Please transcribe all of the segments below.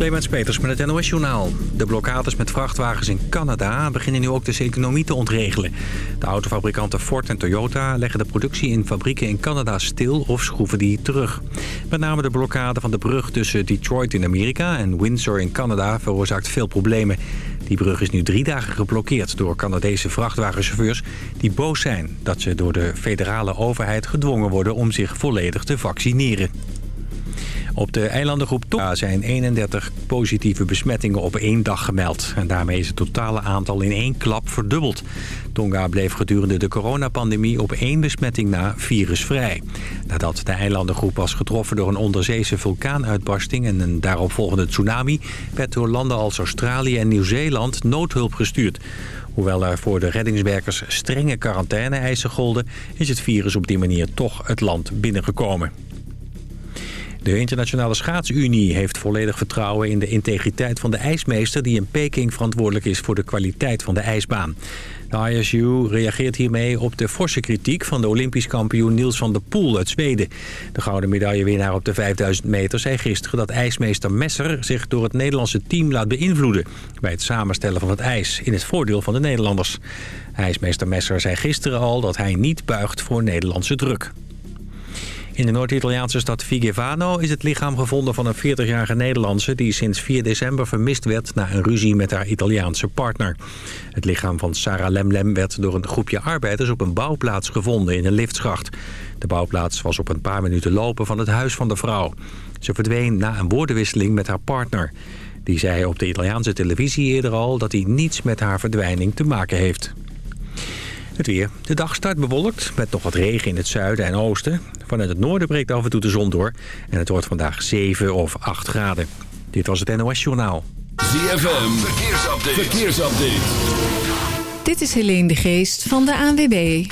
Clemens Peters met het NOS Journaal. De blokkades met vrachtwagens in Canada beginnen nu ook de economie te ontregelen. De autofabrikanten Ford en Toyota leggen de productie in fabrieken in Canada stil of schroeven die terug. Met name de blokkade van de brug tussen Detroit in Amerika en Windsor in Canada veroorzaakt veel problemen. Die brug is nu drie dagen geblokkeerd door Canadese vrachtwagenchauffeurs die boos zijn dat ze door de federale overheid gedwongen worden om zich volledig te vaccineren. Op de eilandengroep Tonga zijn 31 positieve besmettingen op één dag gemeld. En daarmee is het totale aantal in één klap verdubbeld. Tonga bleef gedurende de coronapandemie op één besmetting na virusvrij. Nadat de eilandengroep was getroffen door een onderzeese vulkaanuitbarsting... en een daaropvolgende tsunami... werd door landen als Australië en Nieuw-Zeeland noodhulp gestuurd. Hoewel er voor de reddingswerkers strenge quarantaine-eisen golden... is het virus op die manier toch het land binnengekomen. De Internationale Schaatsunie heeft volledig vertrouwen in de integriteit van de ijsmeester... die in Peking verantwoordelijk is voor de kwaliteit van de ijsbaan. De ISU reageert hiermee op de forse kritiek van de Olympisch kampioen Niels van der Poel uit Zweden. De gouden medaillewinnaar op de 5000 meter zei gisteren dat ijsmeester Messer zich door het Nederlandse team laat beïnvloeden bij het samenstellen van het ijs in het voordeel van de Nederlanders. IJsmeester Messer zei gisteren al dat hij niet buigt voor Nederlandse druk. In de Noord-Italiaanse stad Vigevano is het lichaam gevonden van een 40-jarige Nederlandse... die sinds 4 december vermist werd na een ruzie met haar Italiaanse partner. Het lichaam van Sarah Lemlem werd door een groepje arbeiders op een bouwplaats gevonden in een liftschacht. De bouwplaats was op een paar minuten lopen van het huis van de vrouw. Ze verdween na een woordenwisseling met haar partner. Die zei op de Italiaanse televisie eerder al dat hij niets met haar verdwijning te maken heeft. Het weer. De dag start bewolkt met nog wat regen in het zuiden en oosten. Vanuit het noorden breekt af en toe de zon door. En het wordt vandaag 7 of 8 graden. Dit was het NOS Journaal. ZFM. Verkeersupdate. Verkeersupdate. Dit is Helene de Geest van de ANWB.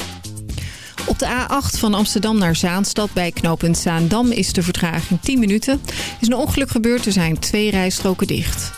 Op de A8 van Amsterdam naar Zaanstad bij knooppunt Zaandam is de vertraging 10 minuten. Er is een ongeluk gebeurd, er zijn twee rijstroken dicht.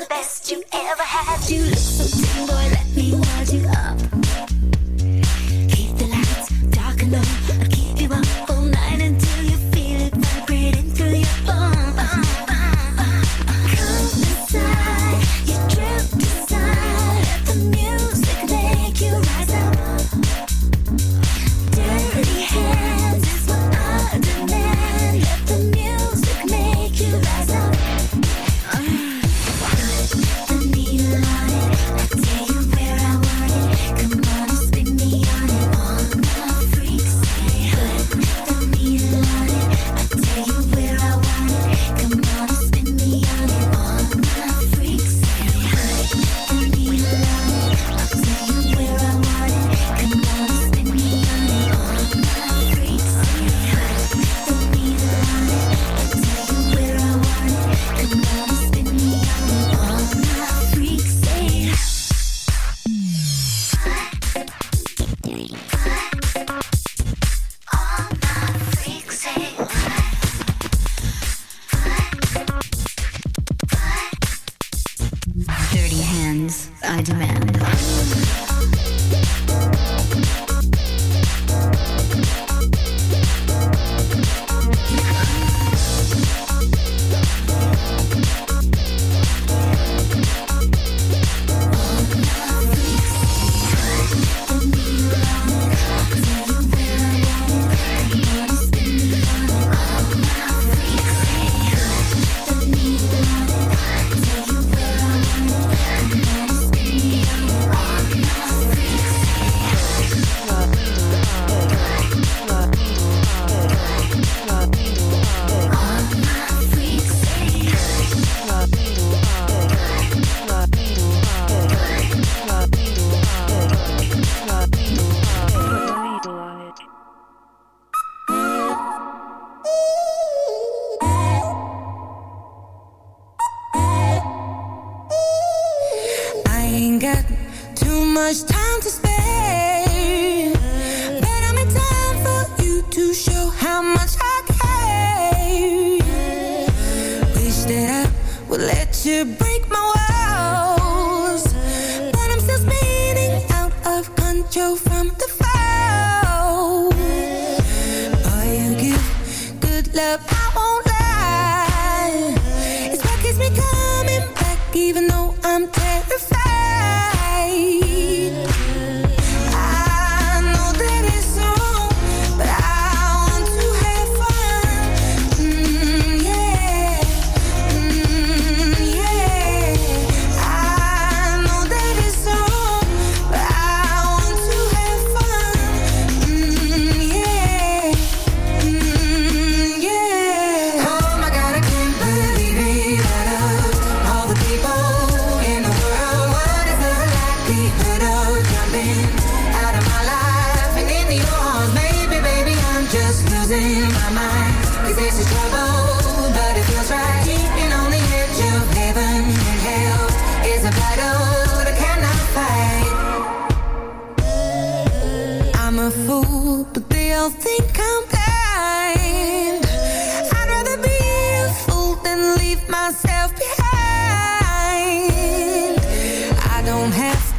the best you ever.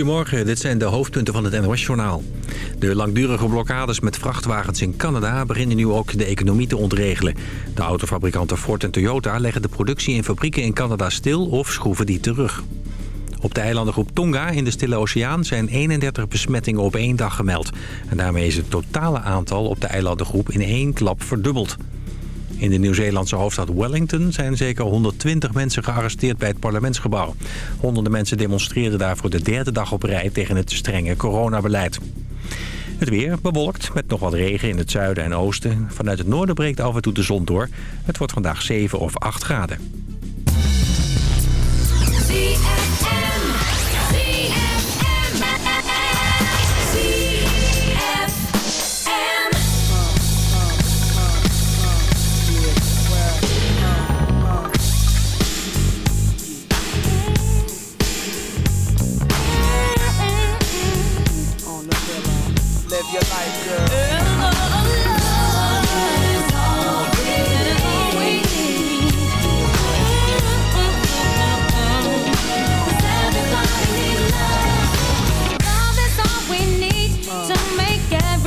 Goedemorgen, dit zijn de hoofdpunten van het NOS-journaal. De langdurige blokkades met vrachtwagens in Canada beginnen nu ook de economie te ontregelen. De autofabrikanten Ford en Toyota leggen de productie in fabrieken in Canada stil of schroeven die terug. Op de eilandengroep Tonga in de Stille Oceaan zijn 31 besmettingen op één dag gemeld. En daarmee is het totale aantal op de eilandengroep in één klap verdubbeld. In de Nieuw-Zeelandse hoofdstad Wellington zijn zeker 120 mensen gearresteerd bij het parlementsgebouw. Honderden mensen demonstreerden daar voor de derde dag op rij tegen het strenge coronabeleid. Het weer bewolkt met nog wat regen in het zuiden en oosten. Vanuit het noorden breekt af en toe de zon door. Het wordt vandaag 7 of 8 graden.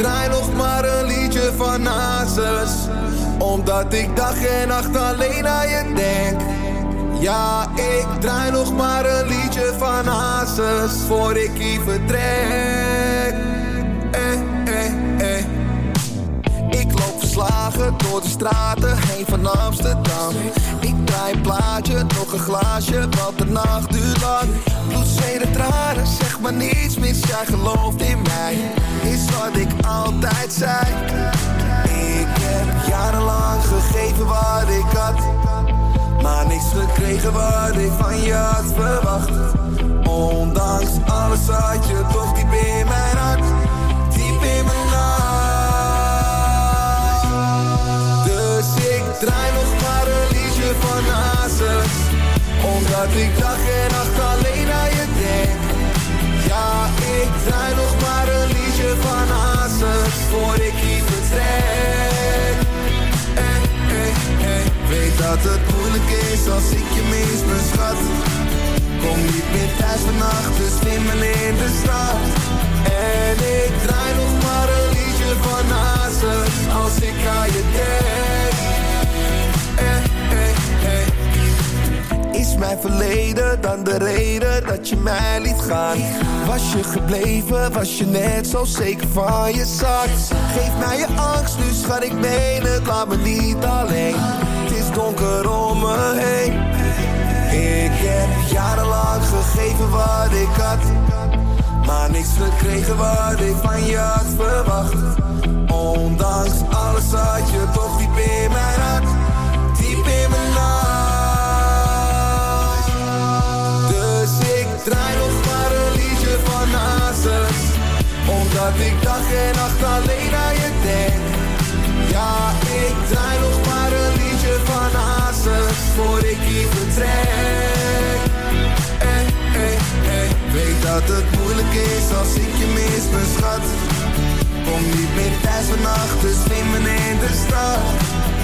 Draai nog maar een liedje van Hazes Omdat ik dag en nacht alleen aan je denk. Ja, ik draai nog maar een liedje van Hazes Voor ik hier vertrek. Eh, eh, eh. Ik loop verslagen door de straten heen van Amsterdam Een plaatje, nog een glaasje, want de nacht duurt lang. Bloedzeden tranen, zeg maar niets mis, jij gelooft in mij. Is wat ik altijd zei. Ik heb jarenlang gegeven wat ik had Maar niks gekregen wat ik van je had verwacht. Ondanks alles had je toch diep in mijn hart Diep in mijn van Hazes. Omdat ik dag en nacht alleen aan je denk. Ja, ik draai nog maar een liedje van Hazes Voor ik hier vertrek. Eh, eh, eh. Weet dat het moeilijk is als ik je mis, mijn schat. Kom niet meer thuis vannacht, dus slimmen in de stad. En ik draai nog maar een liedje van Hazes Als ik aan je denk Is mijn verleden dan de reden dat je mij liet gaan? Was je gebleven, was je net zo zeker van je zak? Geef mij je angst, nu schat ik meen het, laat me niet alleen. Het is donker om me heen. Ik heb jarenlang gegeven wat ik had Maar niks gekregen wat ik van je had verwacht. Ondanks alles had je toch diep in mijn hart Omdat ik dag en nacht alleen aan je denk. Ja, ik draai nog maar een liedje van Hazes Voor ik hier vertrek. Eh, eh, eh. Weet dat het moeilijk is als ik je mis, mijn schat Kom niet meer thuis vannacht, dus in de stad.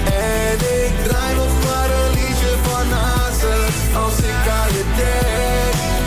En ik draai nog maar een liedje van Hazes Als ik aan je denk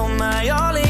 Zij wil mij alleen